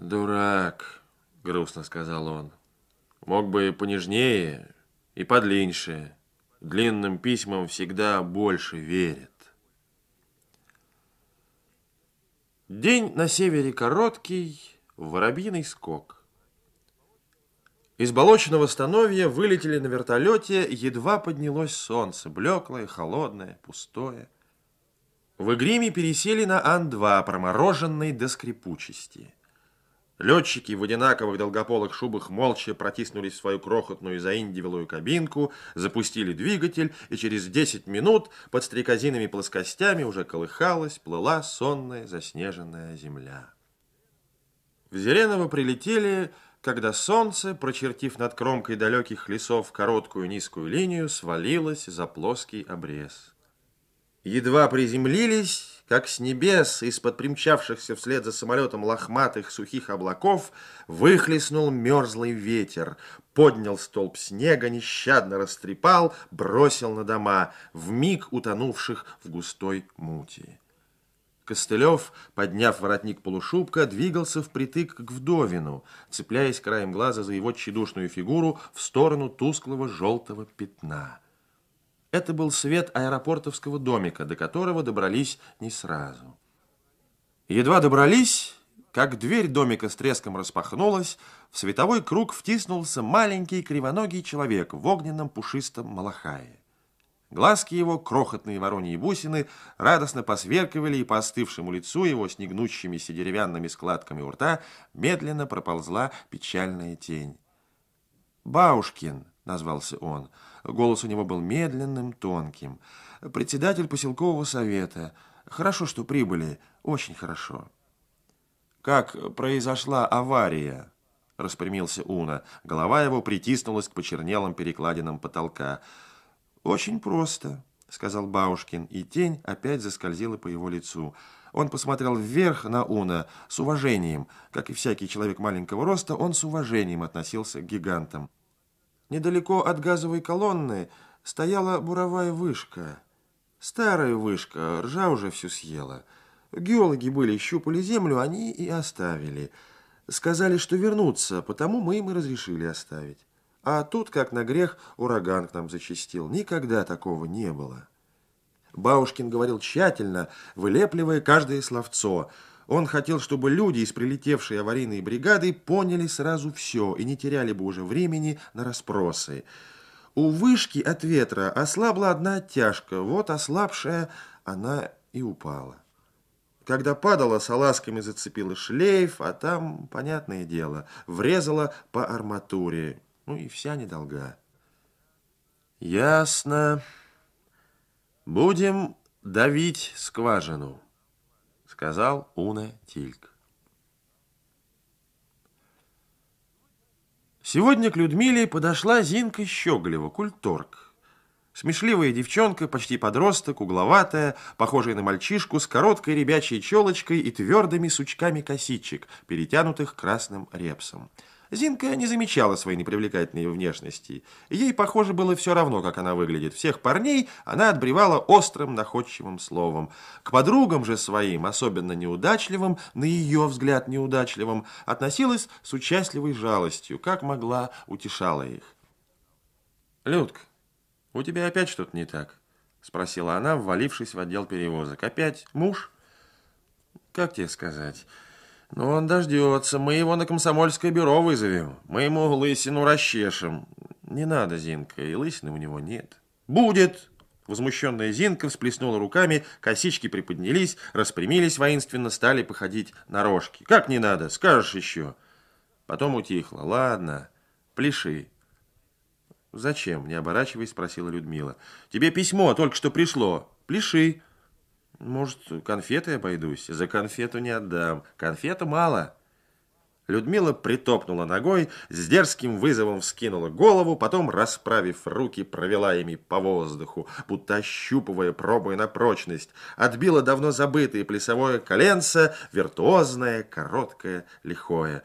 Дурак, грустно сказал он. Мог бы понежнее, и подлиннее. Длинным письмам всегда больше верят. День на севере короткий, воробьиный скок. Из болочного становья вылетели на вертолете, едва поднялось солнце, блеклое, холодное, пустое. В Игриме пересели на Ан-2, промороженный до скрипучести. Летчики в одинаковых долгополых шубах молча протиснулись в свою крохотную заиндивилую кабинку, запустили двигатель, и через 10 минут под стрекозиными плоскостями уже колыхалась, плыла сонная заснеженная земля. В Зеленово прилетели, когда солнце, прочертив над кромкой далеких лесов короткую низкую линию, свалилось за плоский обрез. Едва приземлились, как с небес из-под примчавшихся вслед за самолетом лохматых сухих облаков выхлестнул мерзлый ветер, поднял столб снега, нещадно растрепал, бросил на дома, в миг утонувших в густой мути. Костылев, подняв воротник полушубка, двигался впритык к вдовину, цепляясь краем глаза за его тщедушную фигуру в сторону тусклого желтого пятна. Это был свет аэропортовского домика, до которого добрались не сразу. Едва добрались, как дверь домика с треском распахнулась, в световой круг втиснулся маленький кривоногий человек в огненном пушистом малахае. Глазки его, крохотные вороньи бусины, радостно посверкивали, и по остывшему лицу его с негнущимися деревянными складками у рта медленно проползла печальная тень. «Баушкин», — назвался он, — Голос у него был медленным, тонким. Председатель поселкового совета. Хорошо, что прибыли. Очень хорошо. Как произошла авария? Распрямился Уна. Голова его притиснулась к почернелым перекладинам потолка. Очень просто, сказал Баушкин, и тень опять заскользила по его лицу. Он посмотрел вверх на Уна с уважением. Как и всякий человек маленького роста, он с уважением относился к гигантам. Недалеко от газовой колонны стояла буровая вышка. Старая вышка, ржа уже всю съела. Геологи были, щупали землю, они и оставили. Сказали, что вернутся, потому мы им и разрешили оставить. А тут, как на грех, ураган к нам зачастил. Никогда такого не было. Баушкин говорил тщательно, вылепливая каждое словцо – он хотел, чтобы люди из прилетевшей аварийной бригады поняли сразу все и не теряли бы уже времени на расспросы. У вышки от ветра ослабла одна оттяжка, вот ослабшая она и упала. Когда падала, салазками зацепила шлейф, а там, понятное дело, врезала по арматуре. Ну и вся недолга. Ясно. Будем давить скважину сказал Уна Тильк. Сегодня к Людмиле подошла Зинка Щеголева, культург. Смешливая девчонка, почти подросток, угловатая, похожая на мальчишку, с короткой ребячей челочкой и твердыми сучками косичек, перетянутых красным репсом. Зинка не замечала своей непривлекательной внешности. Ей, похоже, было все равно, как она выглядит. Всех парней она отбревала острым, находчивым словом. К подругам же своим, особенно неудачливым, на ее взгляд неудачливым, относилась с участливой жалостью, как могла, утешала их. «Людка, у тебя опять что-то не так?» – спросила она, ввалившись в отдел перевозок. «Опять муж?» «Как тебе сказать?» Ну, он дождется. Мы его на комсомольское бюро вызовем. Мы ему лысину расчешем. Не надо, Зинка, и лысины у него нет. Будет! Возмущенная Зинка всплеснула руками, косички приподнялись, распрямились воинственно, стали походить на рожки. Как не надо? Скажешь еще. Потом утихло. Ладно, пляши. Зачем? Не оборачиваясь, спросила Людмила. Тебе письмо только что пришло. Пляши. Может, конфеты обойдусь? За конфету не отдам. Конфета мало. Людмила притопнула ногой, с дерзким вызовом вскинула голову, потом, расправив руки, провела ими по воздуху, будто ощупывая, пробуя на прочность. Отбила давно забытое плясовое коленце, виртуозное, короткое, лихое.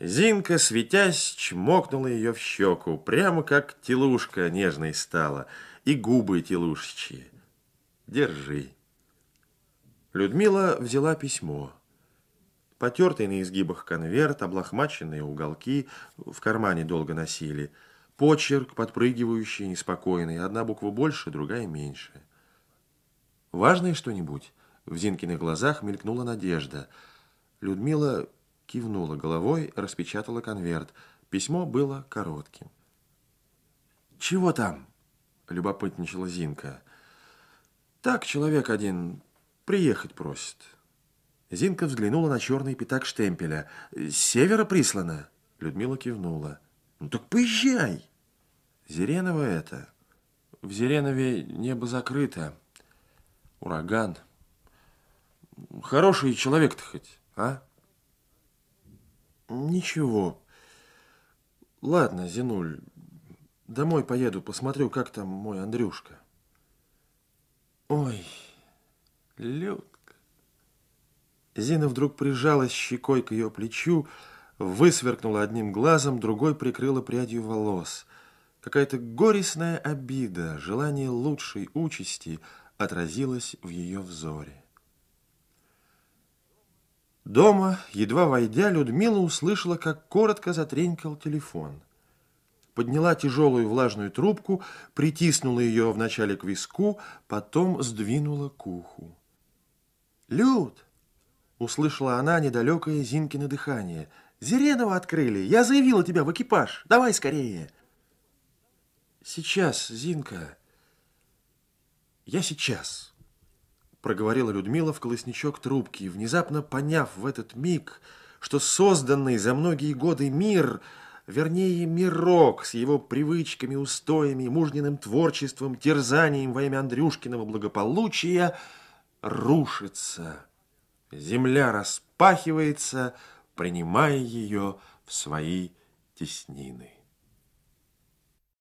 Зинка, светясь, чмокнула ее в щеку, прямо как телушка нежной стала, и губы телушечьи. Держи. Людмила взяла письмо. Потертый на изгибах конверт, облохмаченные уголки в кармане долго носили. Почерк, подпрыгивающий, неспокойный. Одна буква больше, другая меньше. «Важное что-нибудь?» В Зинкиных глазах мелькнула надежда. Людмила кивнула головой, распечатала конверт. Письмо было коротким. «Чего там?» – любопытничала Зинка. «Так человек один приехать просит». Зинка взглянула на черный пятак штемпеля. «С севера прислано?» Людмила кивнула. «Ну так поезжай!» «Зереново это?» «В Зеренове небо закрыто. Ураган. Хороший человек-то хоть, а?» «Ничего. Ладно, Зинуль, домой поеду, посмотрю, как там мой Андрюшка». «Ой, Люд...» Зина вдруг прижалась щекой к ее плечу, высверкнула одним глазом, другой прикрыла прядью волос. Какая-то горестная обида, желание лучшей участи отразилось в ее взоре. Дома, едва войдя, Людмила услышала, как коротко затренькал телефон. Подняла тяжелую влажную трубку, притиснула ее вначале к виску, потом сдвинула к уху. «Люд!» Услышала она недалекое Зинкино дыхание. «Зеленого открыли! Я заявила тебя в экипаж! Давай скорее!» «Сейчас, Зинка, я сейчас!» Проговорила Людмила в колосничок трубки, внезапно поняв в этот миг, что созданный за многие годы мир, вернее, мирок с его привычками, устоями, мужниным творчеством, терзанием во имя Андрюшкиного благополучия рушится земля распахивается, принимая ее в свои теснины.